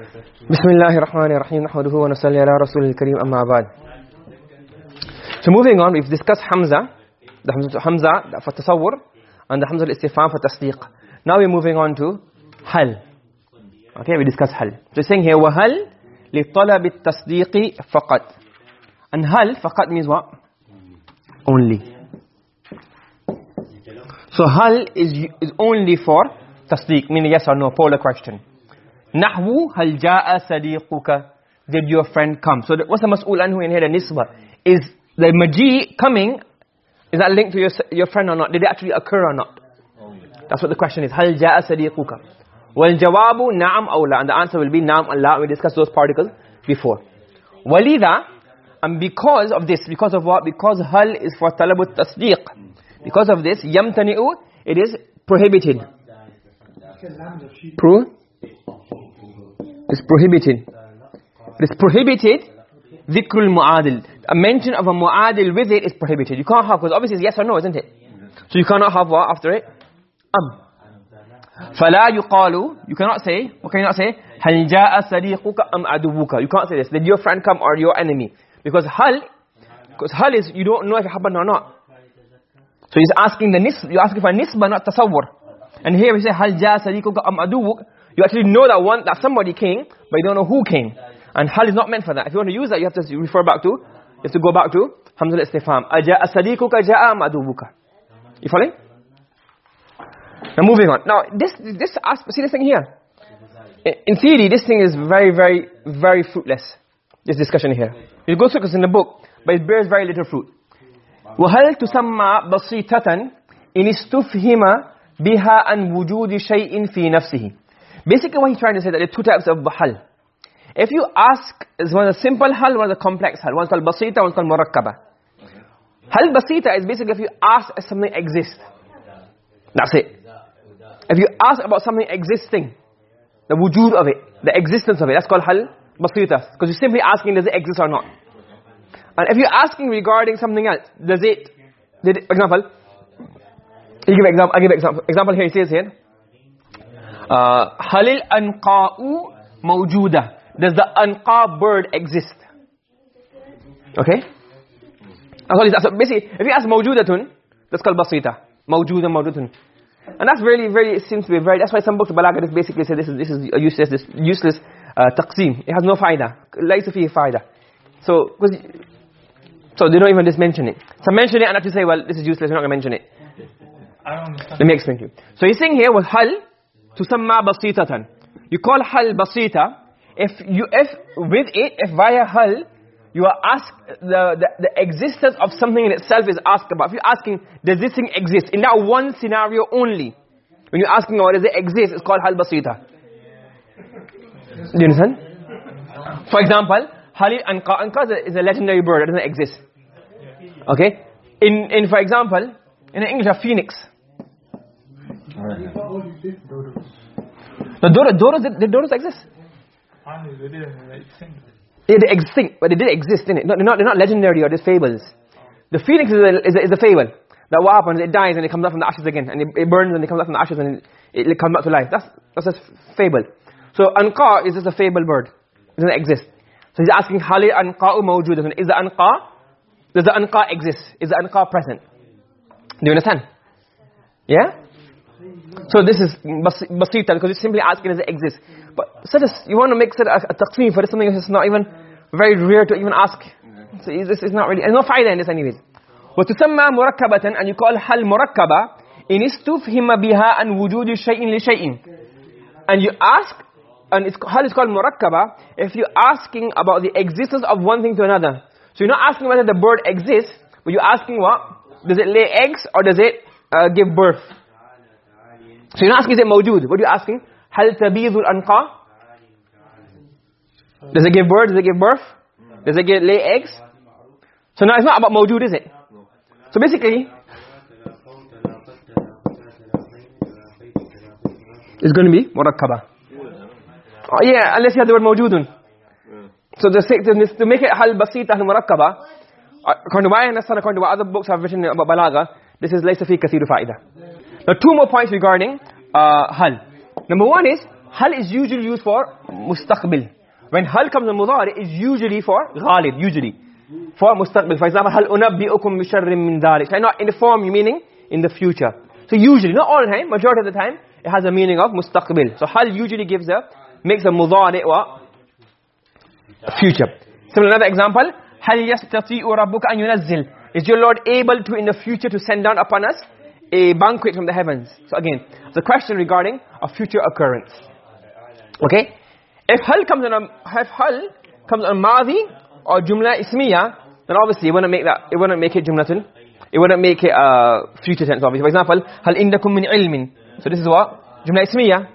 بسم الله الرحمن الرحيم نحمده ونصلي على رسول الكريم أما بعد So moving on, we've discussed Hamza, the Hamza, Hamza for tasawwur, and the Hamza al-istifam for tasdiq. Now we're moving on to hal. Okay, we discussed hal. So he's saying here, وَهَلْ لِطَلَبِ التَّصْدِيقِ فَقَدْ And hal, faqat means what? Only. So hal is, is only for tasdiq, meaning yes or no, polar question. Nahwu hal jaa sadiquka Did your friend come? So the, what's the mas'ul anhu in here, the nisba? Is the maji coming, is that linked to your, your friend or not? Did it actually occur or not? That's what the question is. Hal jaa sadiquka Wal jawabu na'am aw la. And the answer will be na'am or. We discussed those particles before. Walidha, and because of this, because of what? Because hal is for talabut tasdiq. Because of this, yamtani'u, it is prohibited. Pro? It's prohibited. It is prohibited, dhikrul mu'adil. A mention of a mu'adil with it is prohibited. You can't have, because obviously it's yes or no, isn't it? So you cannot have what after it? Am. فَلَا يُقَالُ You cannot say, what can you not say? هَلْ جَاءَ صَدِيقُكَ أَمْ عَدُوُّكَ You can't say this. Did your friend come or your enemy? Because hal, because hal is, you don't know if it happened or not. So he's asking the nisb, you're asking for nisba, not tasawwur. And here we say, هَلْ جَاءَ صَدِيقُكَ أَمْ عَدُوُّكَ You actually know that one, that somebody came, but you don't know who came. And hal is not meant for that. If you want to use that, you have to refer back to, you have to go back to Hamza al-Istifham. أَجَاءَ صَدِيقُكَ جَاءَ أَمْ عَدُوُّكَ You following? Now moving on. Now this this aspect, see this thing here. In, in theory, this thing is very very very fruitless. This discussion here. It goes through in the book, but it bears very little fruit. وهل تسمى بسيطة إن استفهم بها عن وجود شيء في نفسه. Basically, what he's trying to say that there are two types of hal. If you ask, is one a simple hal, one is a complex hal. One's called basita, one's called murakkaba. Hal basita is basically if you ask if something exists. That's it. If you ask about something existing, the wujud of it, the existence of it, that's called hal basita. Because you're simply asking does it exist or not. And if you're asking regarding something else, does it, did it, for example, you give example, I give example. Example here, he says here, uh, halil anqa'u mawjuda. Does the anqa bird exist? Okay? All. Basically, if you ask mawjudatun, that's called basita. Mawjuda, mawjudatun. And that's really, really, it seems to be very, that's why some books of Balagha just basically say this is, this is a useless, this useless uh, taqsim. It has no faida. Laysa fihi faida. So, because, so they don't even just mention it. Some mention it and actually say, well, this is useless, we're not going to mention it. I don't understand. Let me explain to you. So he's saying here, was hal tusamma basitatan. You call hal basita, if you, if with it, if via hal, you are asked, the, the, the existence of something in itself is asked about. If you're asking, does this thing exist? In that one scenario only, when you're asking, oh, does it exist, it's called hal basita. Do you understand? For example, halil anqa, anqa is a- is a legendary bird, it doesn't exist. Okay? In, in for example, in English, a phoenix. The dodo, dodos, the dodos exist. Finally, they didn't. Yeah, they exist, but they did exist, innit? No, they're not, they're not legendary or just fables. The phoenix is a, is a, is a fable. That what happens, it dies and it comes up from the ashes again. And it, it burns and it comes up from the ashes and it, it comes back to life. That's, that's a fable. So, anqa is just a fable bird. It doesn't exist. So he's asking, Hali anqa'u mawjudatun. Is the anqa, does the anqa exist? Is the anqa present? Do you understand? Yeah? So this is bas- basita because it's simply asking does it exist. But such as, you want to make such a, a taqsim for something that's not even very rare to even ask. So is- this is not really, there's no faida in this anyways. وتسمى مركبة and you call hal murakkaba in istufhim biha an wujudi shay'in li shay'in. And you ask, and it's, hal is called murakkaba if you're asking about the existence of one thing to another. So you're not asking whether the bird exists, but you're asking what? Does it lay eggs or does it uh, give birth? so you're not asking is it mawjood. What are you asking? Hal tabidul anqa? Does it give birth? Does it give birth? Does it get, lay eggs? So now it's not about mawjood, is it? So basically, it's going to be murakkaba. Oh, yeah, unless you have the word mawjoodun. So the, to, to make it hal basita al according to my understanding, according to what other books have written about balagha, this is laysa fi kathiru fa'ida. Now two more points regarding uh, hal. Number one is, hal is usually used for mustaqbil. When hal comes in mudari is usually for ghalib usually. For mustaqbil. For example hal unabbiukum bi sharrin min dhalik. So not in the form meaning in the future. So usually not all the time majority of the time it has a meaning of mustaqbil. So hal usually gives a makes a mudari what future. So another example hal yastati'u rabbuka an yunazzil. Is your lord able to in the future to send down upon us a banquet from the heavens. So again the question regarding a future occurrence. Okay? If hal comes in a if hal comes in madhi or jumla ismiya then obviously it wouldn't make that it wouldn't make it jumlatun it wouldn't make it a uh, future tense obviously. For example hal indakum min ilmin. So this is what? Jumla ismiya.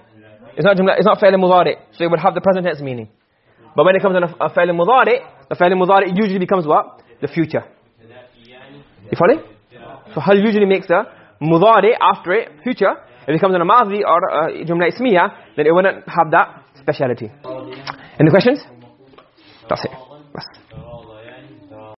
It's not jumla it's not fi'l mudari so it would have the present tense meaning. But when it comes in a, a fi'l the fi'l mudari usually becomes what? The future. You follow? So hal usually makes the mudari after it future if it comes in a madhi or uh, jumla ismiya then it wouldn't have that speciality any questions that's it.